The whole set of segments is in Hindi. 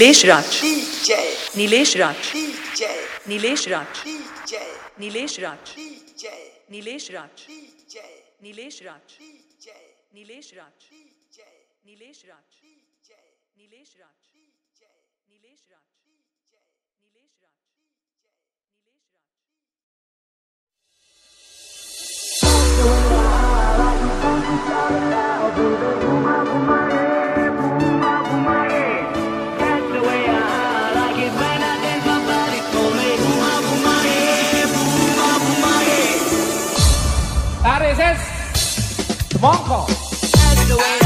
नीलेश राज नीलेश राज नीलेश राज नीलेश राज नीलेश राज नीलेश राज नीलेश राज नीलेश राज नीलेश राज नीलेश राज नीलेश राज नीलेश Monko.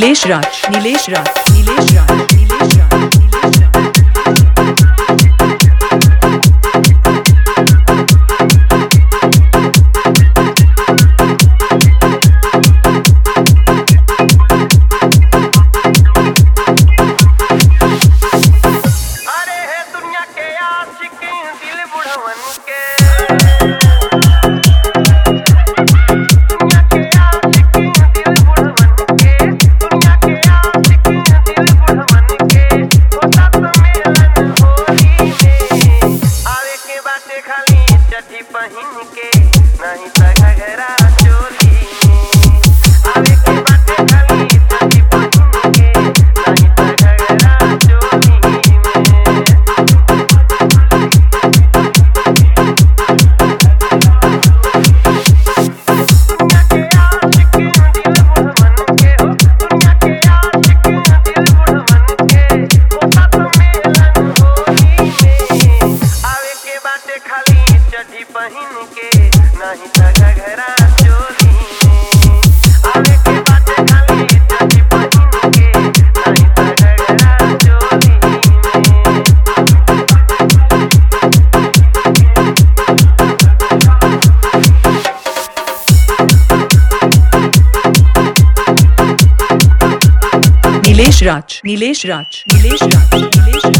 नीलेश राज नीलेश राज नीलेश राज नीलेश राज नीलेश राज नीलेश राज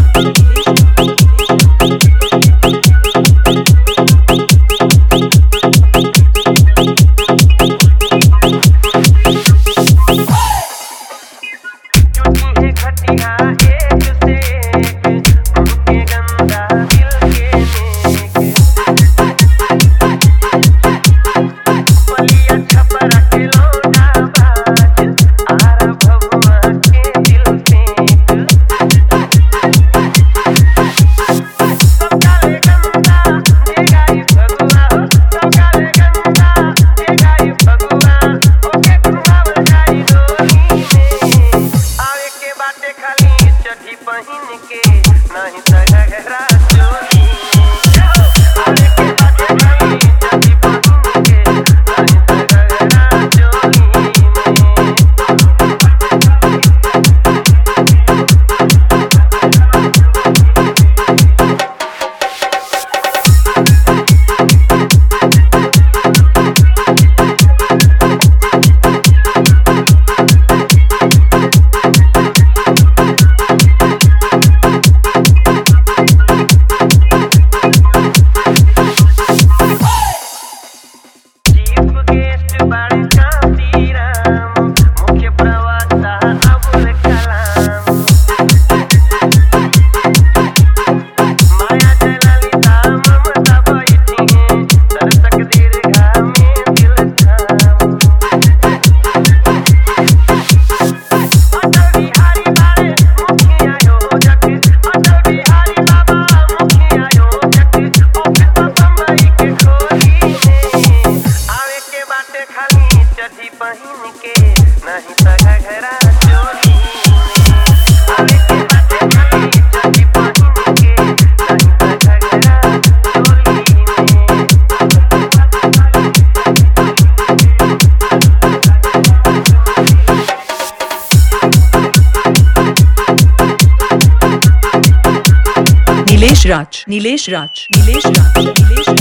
नीलेश राज नीलेश राज नीलेश राज नीलेश राज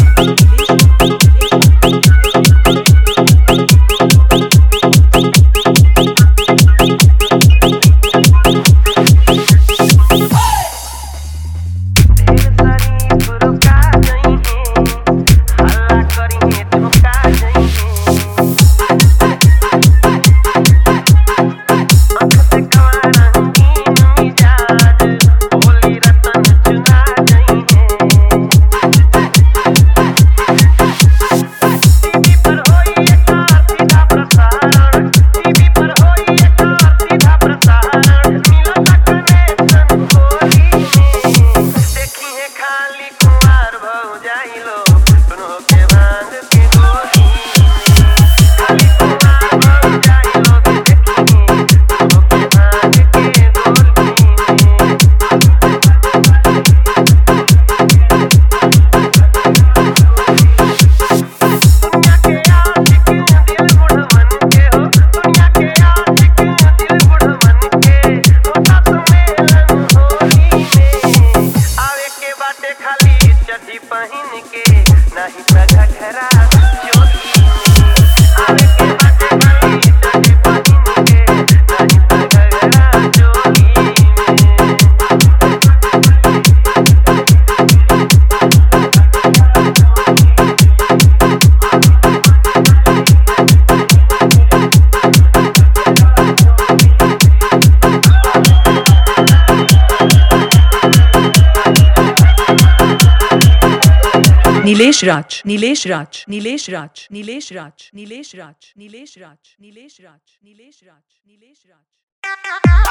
नीलेश राज नीलेश राज नीलेश राज नीलेश राज नीलेश राज नीलेश राज नीलेश राज नीलेश राज नीलेश राज नीलेश राज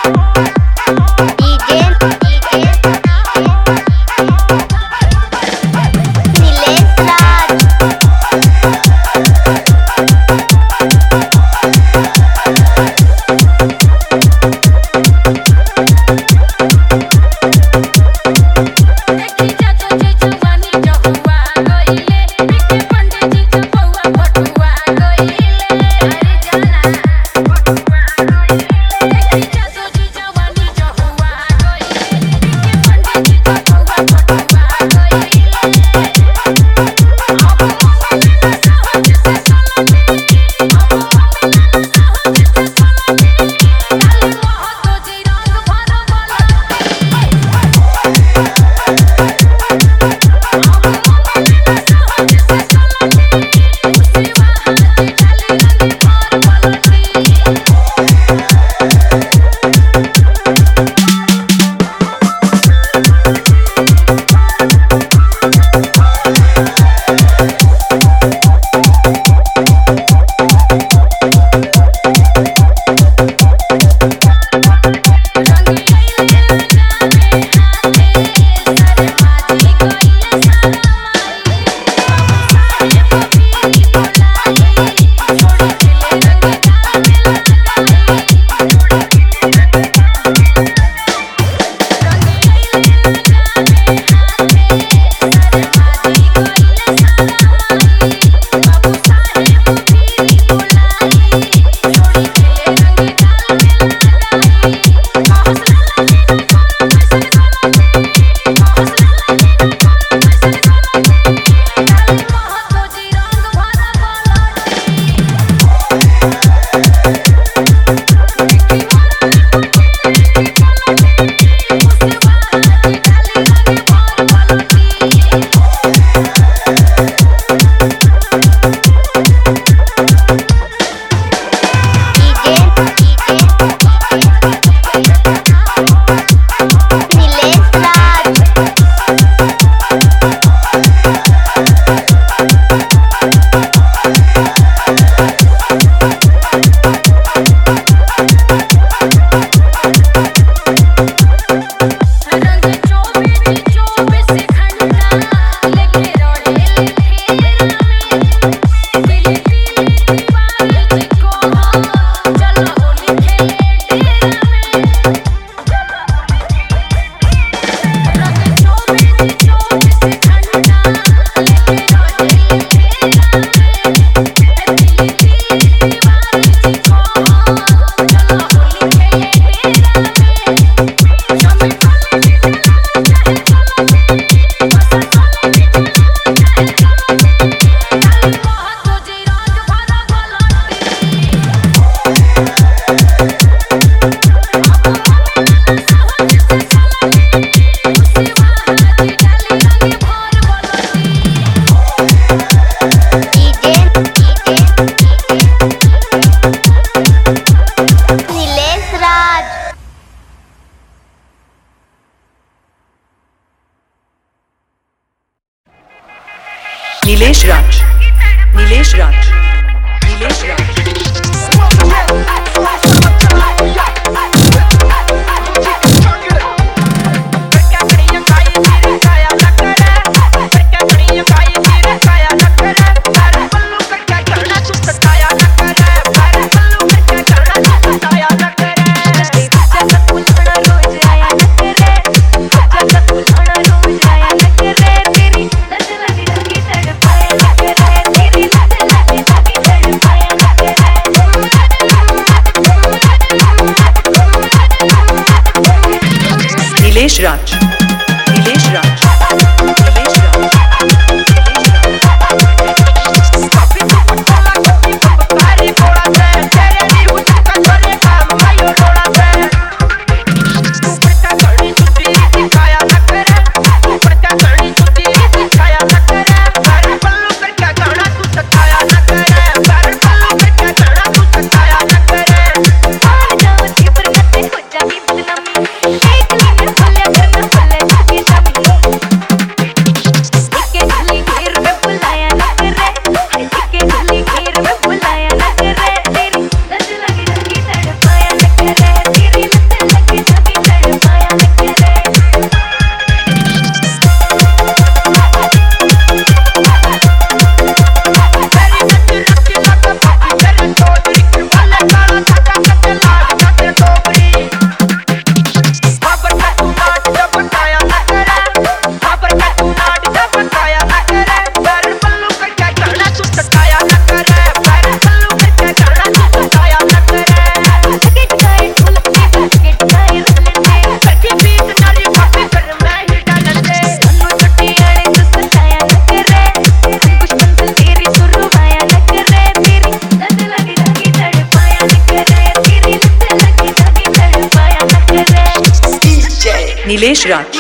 राज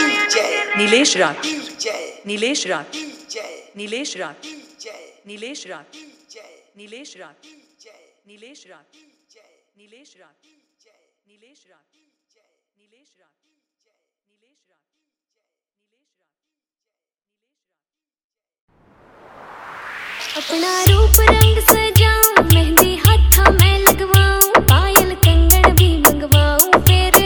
नीलेश राज नीलेश राज नीलेश राज नीलेश राज नीलेश राज नीलेश राज नीलेश राज नीलेश राज नीलेश राज अपना रूप रंग सजाऊं मेहंदी हाथ में लगवाऊं पायल कंगन भी मंगवाऊं फिर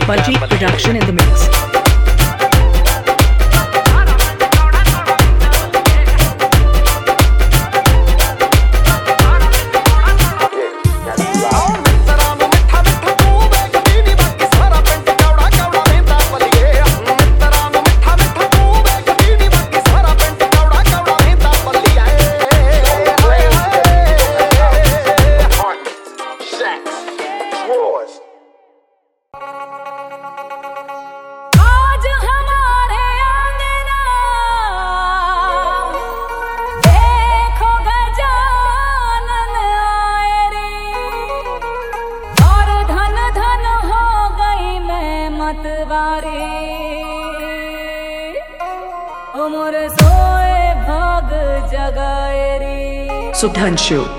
Bungie Production in the mix. Rancho.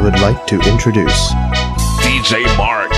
I would like to introduce DJ Mark.